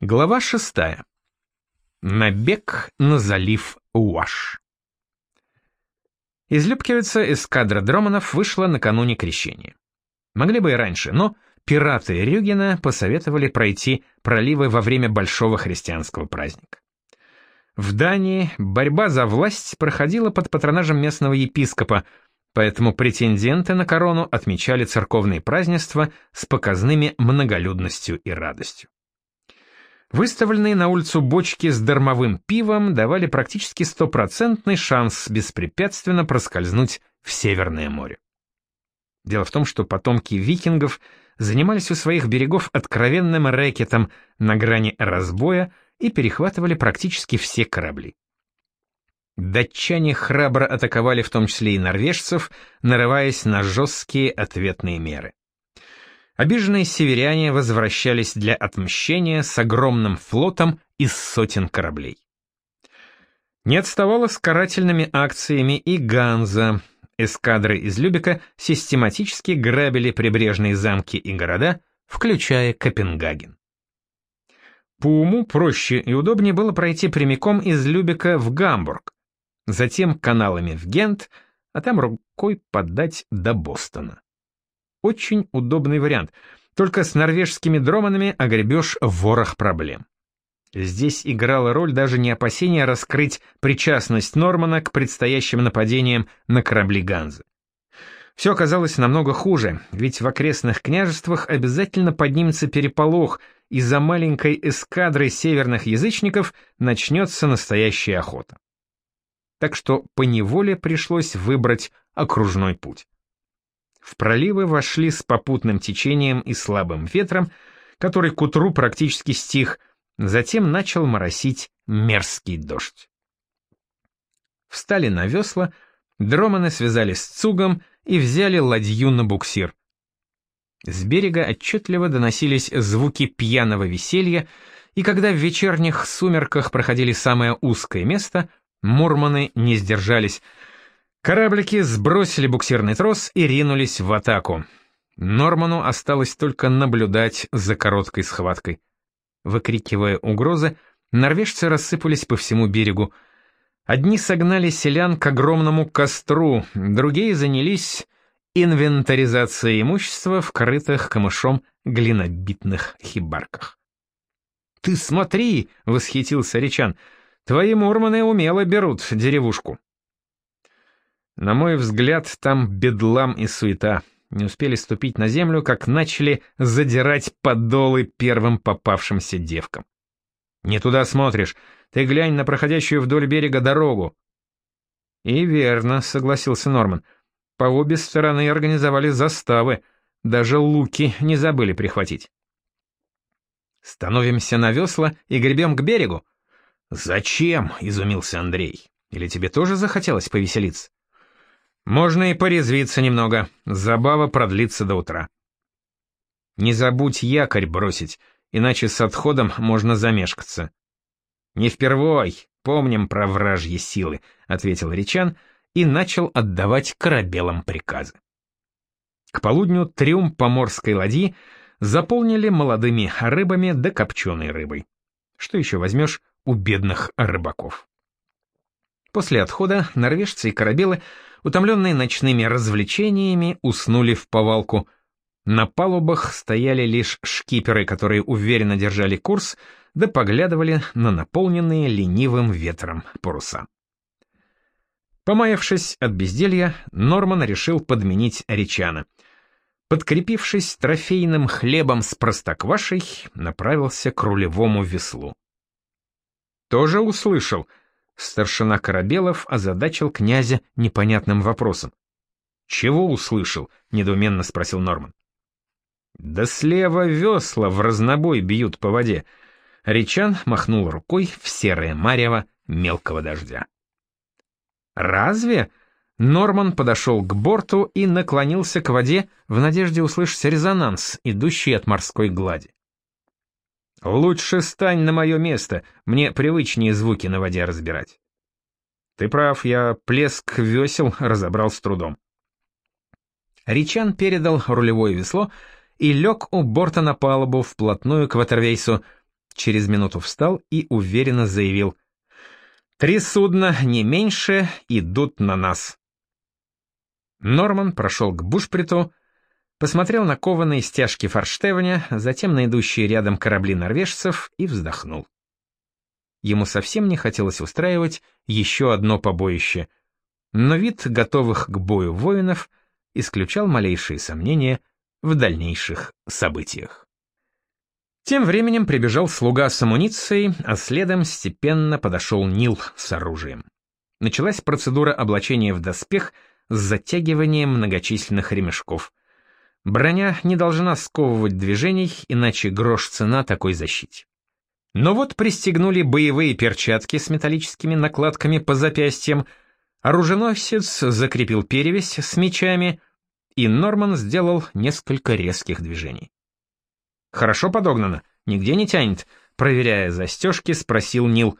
Глава шестая. Набег на залив Уаш. Из Любкевица эскадра Дроманов вышла накануне крещения. Могли бы и раньше, но пираты Рюгена посоветовали пройти проливы во время большого христианского праздника. В Дании борьба за власть проходила под патронажем местного епископа, поэтому претенденты на корону отмечали церковные празднества с показными многолюдностью и радостью. Выставленные на улицу бочки с дармовым пивом давали практически стопроцентный шанс беспрепятственно проскользнуть в Северное море. Дело в том, что потомки викингов занимались у своих берегов откровенным рэкетом на грани разбоя и перехватывали практически все корабли. Датчане храбро атаковали в том числе и норвежцев, нарываясь на жесткие ответные меры. Обиженные северяне возвращались для отмщения с огромным флотом из сотен кораблей. Не отставала с карательными акциями и Ганза. Эскадры из Любека систематически грабили прибрежные замки и города, включая Копенгаген. По уму проще и удобнее было пройти прямиком из Любека в Гамбург, затем каналами в Гент, а там рукой подать до Бостона. Очень удобный вариант, только с норвежскими дроманами огребешь ворох проблем. Здесь играла роль даже не опасение раскрыть причастность Нормана к предстоящим нападениям на корабли Ганзы. Все оказалось намного хуже, ведь в окрестных княжествах обязательно поднимется переполох, и за маленькой эскадрой северных язычников начнется настоящая охота так что поневоле пришлось выбрать окружной путь. В проливы вошли с попутным течением и слабым ветром, который к утру практически стих, затем начал моросить мерзкий дождь. Встали на весла, дроманы связались с цугом и взяли ладью на буксир. С берега отчетливо доносились звуки пьяного веселья, и когда в вечерних сумерках проходили самое узкое место — Мурманы не сдержались. Кораблики сбросили буксирный трос и ринулись в атаку. Норману осталось только наблюдать за короткой схваткой. Выкрикивая угрозы, норвежцы рассыпались по всему берегу. Одни согнали селян к огромному костру, другие занялись инвентаризацией имущества в крытых камышом глинобитных хибарках. «Ты смотри!» — восхитился Речан — Твои мурманы умело берут деревушку. На мой взгляд, там бедлам и суета. Не успели ступить на землю, как начали задирать подолы первым попавшимся девкам. Не туда смотришь, ты глянь на проходящую вдоль берега дорогу. И верно, согласился Норман. По обе стороны организовали заставы, даже луки не забыли прихватить. Становимся на весла и гребем к берегу, «Зачем?» — изумился Андрей. «Или тебе тоже захотелось повеселиться?» «Можно и порезвиться немного. Забава продлится до утра». «Не забудь якорь бросить, иначе с отходом можно замешкаться». «Не впервой, помним про вражьи силы», — ответил Речан и начал отдавать корабелам приказы. К полудню трюм поморской ладьи заполнили молодыми рыбами да копченой рыбой. Что еще возьмешь у бедных рыбаков. После отхода норвежцы и корабелы, утомленные ночными развлечениями, уснули в повалку. На палубах стояли лишь шкиперы, которые уверенно держали курс, да поглядывали на наполненные ленивым ветром паруса. Помаявшись от безделья, Норман решил подменить Речана. Подкрепившись трофейным хлебом с простоквашей, направился к рулевому веслу. «Тоже услышал?» Старшина Корабелов озадачил князя непонятным вопросом. «Чего услышал?» — недоуменно спросил Норман. «Да слева весла в разнобой бьют по воде». Речан махнул рукой в серое марево мелкого дождя. «Разве?» Норман подошел к борту и наклонился к воде в надежде услышать резонанс, идущий от морской глади. «Лучше стань на мое место, мне привычнее звуки на воде разбирать». «Ты прав, я плеск весел разобрал с трудом». Ричан передал рулевое весло и лег у борта на палубу вплотную к ватервейсу, через минуту встал и уверенно заявил «Три судна, не меньше, идут на нас». Норман прошел к бушприту, посмотрел на кованые стяжки форштевня, затем на идущие рядом корабли норвежцев и вздохнул. Ему совсем не хотелось устраивать еще одно побоище, но вид готовых к бою воинов исключал малейшие сомнения в дальнейших событиях. Тем временем прибежал слуга с амуницией, а следом степенно подошел Нил с оружием. Началась процедура облачения в доспех с затягиванием многочисленных ремешков. Броня не должна сковывать движений, иначе грош цена такой защите. Но вот пристегнули боевые перчатки с металлическими накладками по запястьям, оруженосец закрепил перевязь с мечами, и Норман сделал несколько резких движений. «Хорошо подогнано, нигде не тянет», — проверяя застежки, спросил Нил.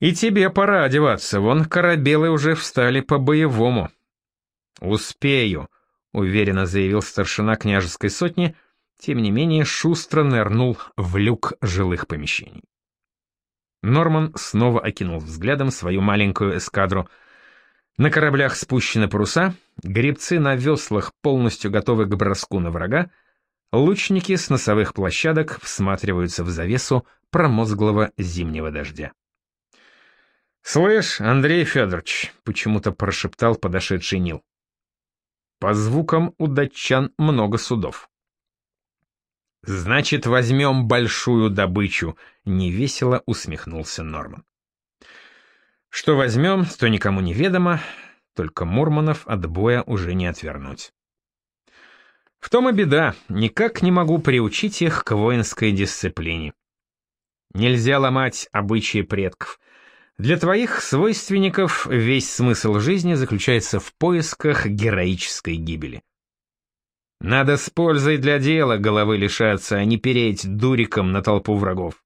«И тебе пора одеваться, вон корабелы уже встали по-боевому». «Успею», — уверенно заявил старшина княжеской сотни, тем не менее шустро нырнул в люк жилых помещений. Норман снова окинул взглядом свою маленькую эскадру. На кораблях спущены паруса, гребцы на веслах полностью готовы к броску на врага, лучники с носовых площадок всматриваются в завесу промозглого зимнего дождя. «Слышь, Андрей Федорович», — почему-то прошептал подошедший Нил. «По звукам у датчан много судов». «Значит, возьмем большую добычу», — невесело усмехнулся Норман. «Что возьмем, то никому не ведомо, только Мурманов от боя уже не отвернуть». В том и беда, никак не могу приучить их к воинской дисциплине. Нельзя ломать обычаи предков. Для твоих свойственников весь смысл жизни заключается в поисках героической гибели. Надо с пользой для дела головы лишаться, а не переть дуриком на толпу врагов.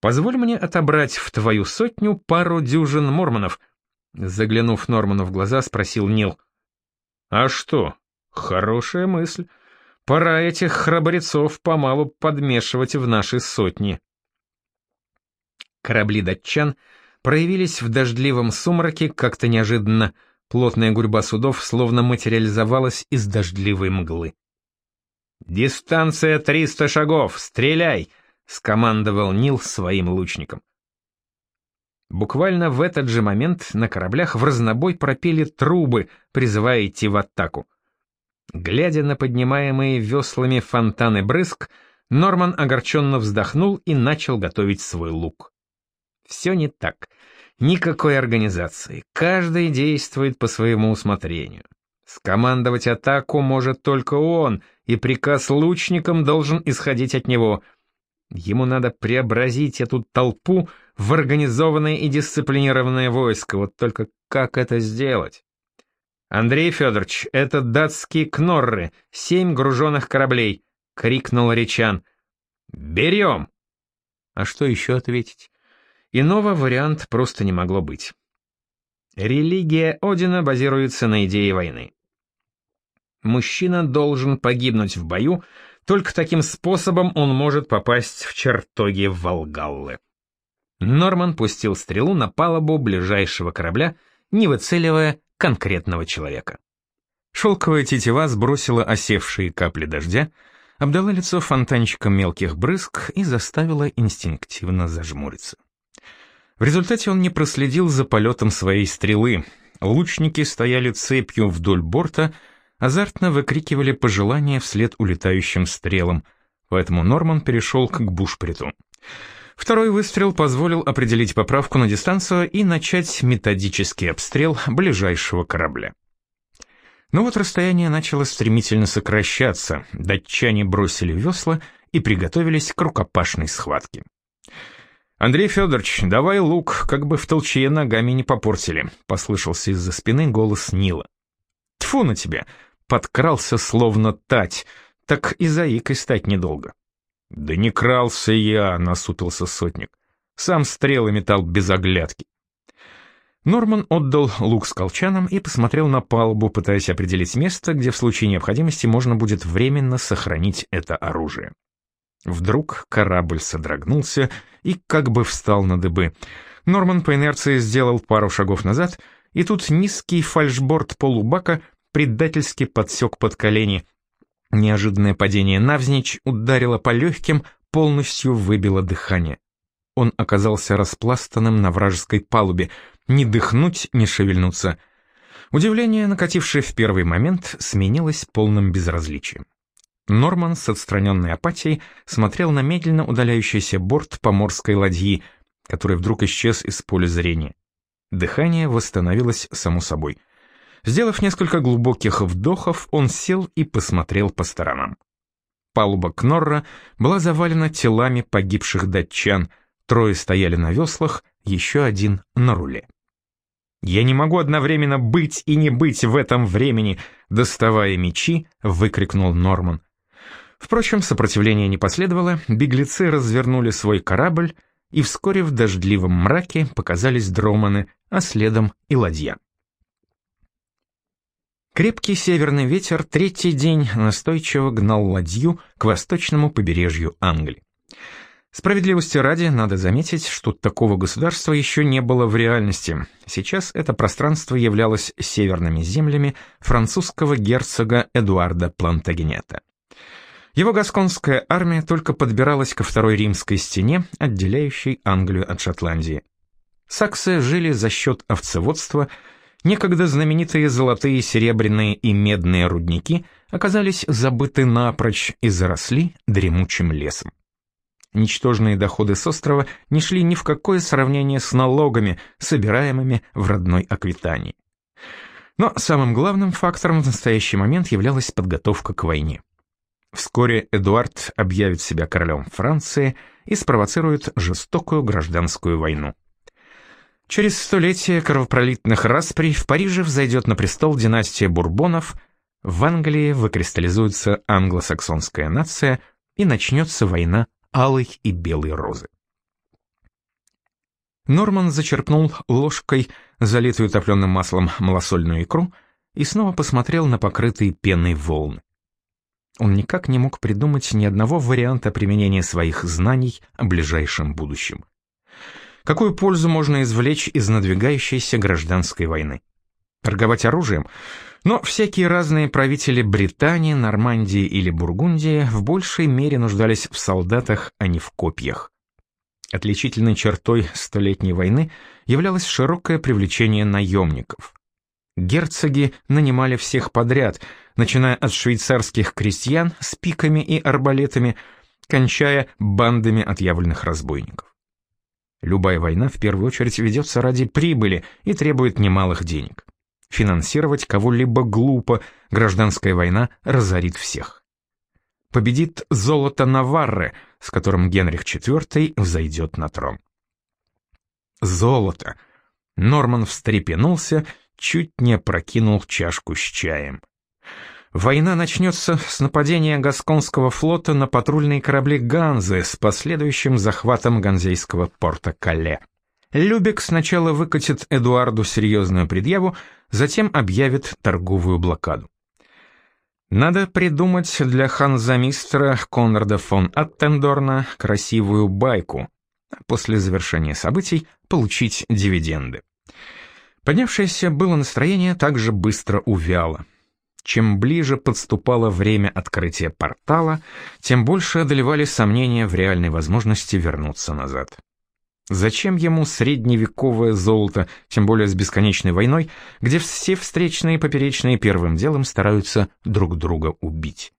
Позволь мне отобрать в твою сотню пару дюжин мормонов, заглянув Норману в глаза, спросил Нил. А что? Хорошая мысль. Пора этих храбрецов помалу подмешивать в наши сотни. Корабли датчан проявились в дождливом сумраке как-то неожиданно — Плотная гурьба судов словно материализовалась из дождливой мглы. «Дистанция 300 шагов! Стреляй!» — скомандовал Нил своим лучникам. Буквально в этот же момент на кораблях в разнобой пропели трубы, призывая идти в атаку. Глядя на поднимаемые веслами фонтаны брызг, Норман огорченно вздохнул и начал готовить свой лук. Все не так. Никакой организации. Каждый действует по своему усмотрению. Скомандовать атаку может только он, и приказ лучникам должен исходить от него. Ему надо преобразить эту толпу в организованное и дисциплинированное войско. Вот только как это сделать? «Андрей Федорович, это датские кнорры, семь груженных кораблей!» — крикнул Речан. «Берем!» А что еще ответить? Иного варианта просто не могло быть. Религия Одина базируется на идее войны. Мужчина должен погибнуть в бою, только таким способом он может попасть в чертоги Волгаллы. Норман пустил стрелу на палубу ближайшего корабля, не выцеливая конкретного человека. Шелковая тетива сбросила осевшие капли дождя, обдала лицо фонтанчиком мелких брызг и заставила инстинктивно зажмуриться. В результате он не проследил за полетом своей стрелы. Лучники стояли цепью вдоль борта, азартно выкрикивали пожелания вслед улетающим стрелам, поэтому Норман перешел к бушприту. Второй выстрел позволил определить поправку на дистанцию и начать методический обстрел ближайшего корабля. Но вот расстояние начало стремительно сокращаться, датчане бросили весла и приготовились к рукопашной схватке. «Андрей Федорович, давай лук, как бы в толчье ногами не попортили», — послышался из-за спины голос Нила. «Тьфу на тебя!» — подкрался словно тать, так и заикой стать недолго. «Да не крался я», — насупился сотник. «Сам стрелы метал без оглядки». Норман отдал лук с колчаном и посмотрел на палубу, пытаясь определить место, где в случае необходимости можно будет временно сохранить это оружие. Вдруг корабль содрогнулся и как бы встал на дыбы. Норман по инерции сделал пару шагов назад, и тут низкий фальшборд полубака предательски подсек под колени. Неожиданное падение навзничь ударило по легким, полностью выбило дыхание. Он оказался распластанным на вражеской палубе, ни дыхнуть, ни шевельнуться. Удивление, накатившее в первый момент, сменилось полным безразличием. Норман с отстраненной апатией смотрел на медленно удаляющийся борт поморской ладьи, который вдруг исчез из поля зрения. Дыхание восстановилось само собой. Сделав несколько глубоких вдохов, он сел и посмотрел по сторонам. Палуба Кнорра была завалена телами погибших датчан, трое стояли на веслах, еще один на руле. «Я не могу одновременно быть и не быть в этом времени!» Доставая мечи, выкрикнул Норман. Впрочем, сопротивления не последовало, беглецы развернули свой корабль, и вскоре в дождливом мраке показались дроманы, а следом и ладья. Крепкий северный ветер третий день настойчиво гнал ладью к восточному побережью Англии. Справедливости ради, надо заметить, что такого государства еще не было в реальности. Сейчас это пространство являлось северными землями французского герцога Эдуарда Плантагенета. Его гасконская армия только подбиралась ко второй римской стене, отделяющей Англию от Шотландии. Саксы жили за счет овцеводства, некогда знаменитые золотые, серебряные и медные рудники оказались забыты напрочь и заросли дремучим лесом. Ничтожные доходы с острова не шли ни в какое сравнение с налогами, собираемыми в родной Аквитании. Но самым главным фактором в настоящий момент являлась подготовка к войне. Вскоре Эдуард объявит себя королем Франции и спровоцирует жестокую гражданскую войну. Через столетие кровопролитных расприй в Париже взойдет на престол династия Бурбонов, в Англии выкристаллизуется англосаксонская нация и начнется война алой и белой розы. Норман зачерпнул ложкой залитую топленым маслом малосольную икру и снова посмотрел на покрытые пеной волны. Он никак не мог придумать ни одного варианта применения своих знаний о ближайшем будущем. Какую пользу можно извлечь из надвигающейся гражданской войны? Торговать оружием? Но всякие разные правители Британии, Нормандии или Бургундии в большей мере нуждались в солдатах, а не в копьях. Отличительной чертой Столетней войны являлось широкое привлечение наемников. Герцоги нанимали всех подряд, начиная от швейцарских крестьян с пиками и арбалетами, кончая бандами отъявленных разбойников. Любая война в первую очередь ведется ради прибыли и требует немалых денег. Финансировать кого-либо глупо, гражданская война разорит всех. Победит золото Наварры, с которым Генрих IV взойдет на трон. Золото! Норман встрепенулся, чуть не прокинул чашку с чаем. Война начнется с нападения Гасконского флота на патрульные корабли Ганзы с последующим захватом ганзейского порта Кале. Любек сначала выкатит Эдуарду серьезную предъяву, затем объявит торговую блокаду. Надо придумать для ханзамистра Конрада фон Аттендорна красивую байку, а после завершения событий получить дивиденды. Поднявшееся было настроение также быстро увяло. Чем ближе подступало время открытия портала, тем больше одолевали сомнения в реальной возможности вернуться назад. Зачем ему средневековое золото, тем более с бесконечной войной, где все встречные и поперечные первым делом стараются друг друга убить?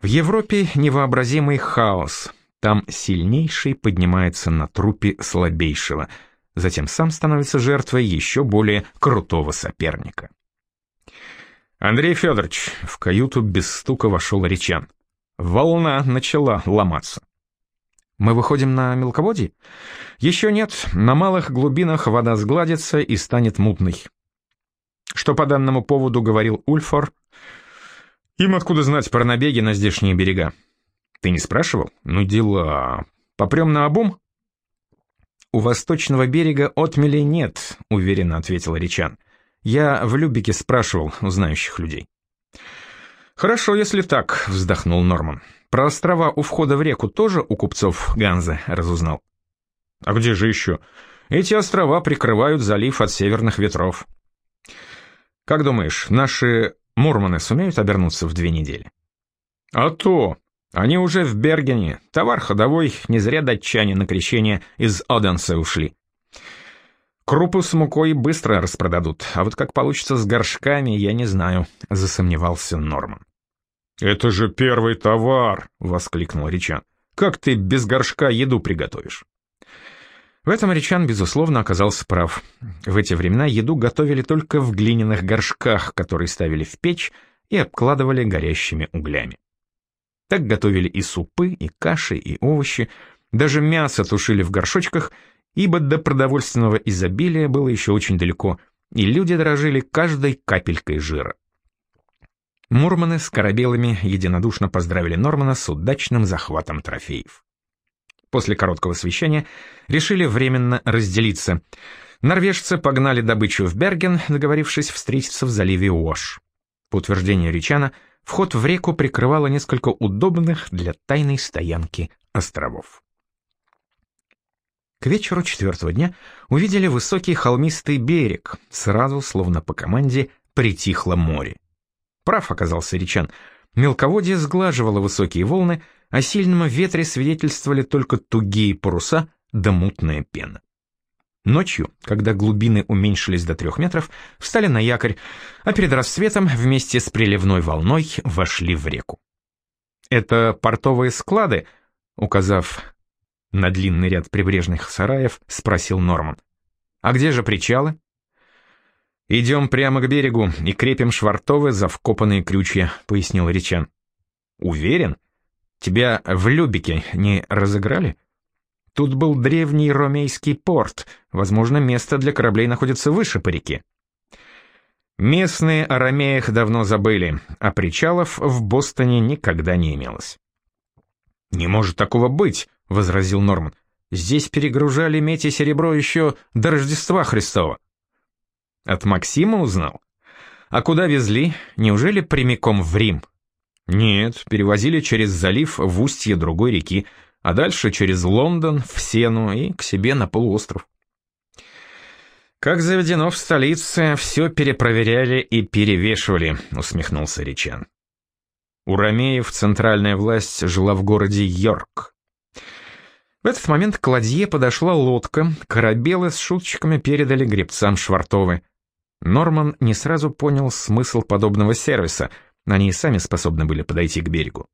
В Европе невообразимый хаос. Там сильнейший поднимается на трупе слабейшего, затем сам становится жертвой еще более крутого соперника. Андрей Федорович, в каюту без стука вошел Речан. Волна начала ломаться. Мы выходим на мелководье? Еще нет, на малых глубинах вода сгладится и станет мутной. Что по данному поводу говорил Ульфор? Им откуда знать про набеги на здешние берега? Ты не спрашивал? Ну дела. Попрем на обум? У восточного берега отмели нет, уверенно ответил Речан. Я в Любике спрашивал у знающих людей. «Хорошо, если так», — вздохнул Норман. про острова у входа в реку тоже у купцов Ганзы разузнал? А где же еще? Эти острова прикрывают залив от северных ветров. Как думаешь, наши мурманы сумеют обернуться в две недели? А то! Они уже в Бергене. Товар ходовой, не зря датчане на крещение из Оденса ушли. Крупу с мукой быстро распродадут, а вот как получится с горшками, я не знаю, засомневался Норман. «Это же первый товар!» — воскликнул Ричан. «Как ты без горшка еду приготовишь?» В этом Ричан, безусловно, оказался прав. В эти времена еду готовили только в глиняных горшках, которые ставили в печь и обкладывали горящими углями. Так готовили и супы, и каши, и овощи, даже мясо тушили в горшочках, ибо до продовольственного изобилия было еще очень далеко, и люди дорожили каждой капелькой жира. Мурманы с корабелами единодушно поздравили Нормана с удачным захватом трофеев. После короткого совещания решили временно разделиться. Норвежцы погнали добычу в Берген, договорившись встретиться в заливе Уош. По утверждению Ричана, вход в реку прикрывало несколько удобных для тайной стоянки островов. К вечеру четвертого дня увидели высокий холмистый берег, сразу, словно по команде, притихло море. Прав оказался Ричан. Мелководье сглаживало высокие волны, о сильном ветре свидетельствовали только тугие паруса да мутная пена. Ночью, когда глубины уменьшились до трех метров, встали на якорь, а перед рассветом вместе с приливной волной вошли в реку. «Это портовые склады?» — указав на длинный ряд прибрежных сараев, спросил Норман. «А где же причалы?» «Идем прямо к берегу и крепим швартовы за вкопанные крючья», — пояснил Ричан. «Уверен? Тебя в Любике не разыграли?» Тут был древний ромейский порт, возможно, место для кораблей находится выше по реке. Местные о ромеях давно забыли, а причалов в Бостоне никогда не имелось. «Не может такого быть», — возразил Норман. «Здесь перегружали медь и серебро еще до Рождества Христова». От Максима узнал? А куда везли? Неужели прямиком в Рим? Нет, перевозили через залив в устье другой реки, а дальше через Лондон, в Сену и к себе на полуостров. «Как заведено в столице, все перепроверяли и перевешивали», — усмехнулся Ричан. У Ромеев центральная власть жила в городе Йорк. В этот момент к ладье подошла лодка, корабелы с шуточками передали гребцам Швартовы. Норман не сразу понял смысл подобного сервиса, они и сами способны были подойти к берегу.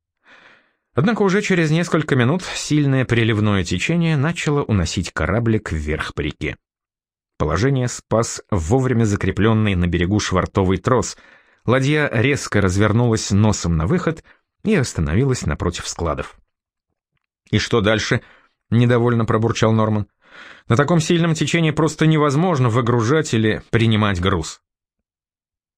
Однако уже через несколько минут сильное приливное течение начало уносить кораблик вверх по реке. Положение спас вовремя закрепленный на берегу швартовый трос. Ладья резко развернулась носом на выход и остановилась напротив складов. «И что дальше?» — недовольно пробурчал Норман. На таком сильном течении просто невозможно выгружать или принимать груз.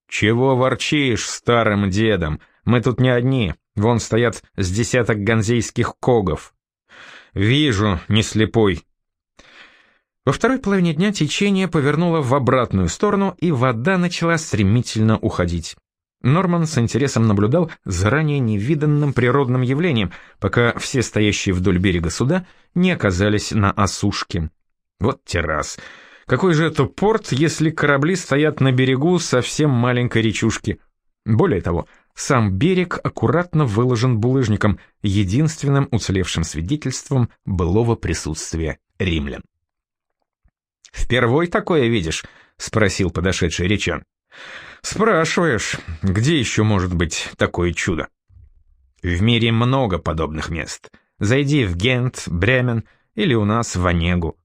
«Чего ворчишь, старым дедом? Мы тут не одни, вон стоят с десяток ганзейских когов». «Вижу, не слепой». Во второй половине дня течение повернуло в обратную сторону, и вода начала стремительно уходить. Норман с интересом наблюдал за ранее невиданным природным явлением, пока все стоящие вдоль берега суда не оказались на осушке. Вот террас. Какой же это порт, если корабли стоят на берегу совсем маленькой речушки? Более того, сам берег аккуратно выложен булыжником, единственным уцелевшим свидетельством былого присутствия римлян. «Впервой такое видишь?» — спросил подошедший речан. «Спрашиваешь, где еще может быть такое чудо?» «В мире много подобных мест. Зайди в Гент, Бремен или у нас в Онегу.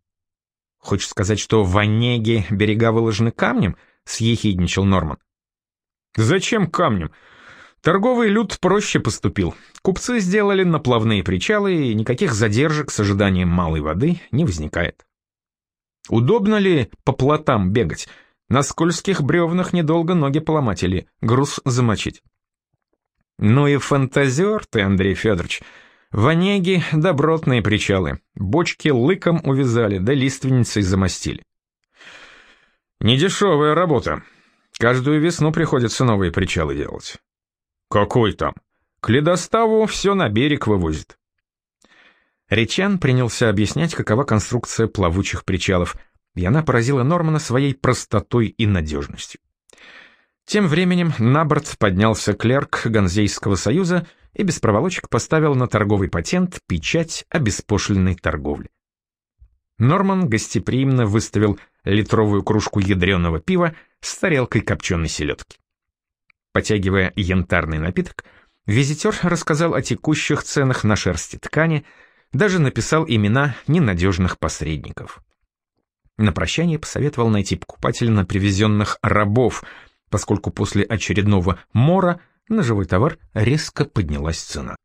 Хочешь сказать, что в Онеге берега выложены камнем?» — съехидничал Норман. «Зачем камнем? Торговый люд проще поступил. Купцы сделали наплавные причалы, и никаких задержек с ожиданием малой воды не возникает. Удобно ли по плотам бегать? На скользких бревнах недолго ноги поломать или груз замочить. Ну и фантазер ты, Андрей Федорович. В Онеге добротные причалы. Бочки лыком увязали, да лиственницей замостили. Недешевая работа. Каждую весну приходится новые причалы делать. Какой там? К ледоставу все на берег вывозит. Речан принялся объяснять, какова конструкция плавучих причалов, и она поразила Нормана своей простотой и надежностью. Тем временем на борт поднялся клерк Ганзейского союза и без проволочек поставил на торговый патент печать о беспошлинной торговле. Норман гостеприимно выставил литровую кружку ядреного пива с тарелкой копченой селедки. Потягивая янтарный напиток, визитер рассказал о текущих ценах на шерсти ткани, даже написал имена ненадежных посредников. На прощание посоветовал найти покупателя на привезенных рабов — поскольку после очередного мора на живой товар резко поднялась цена.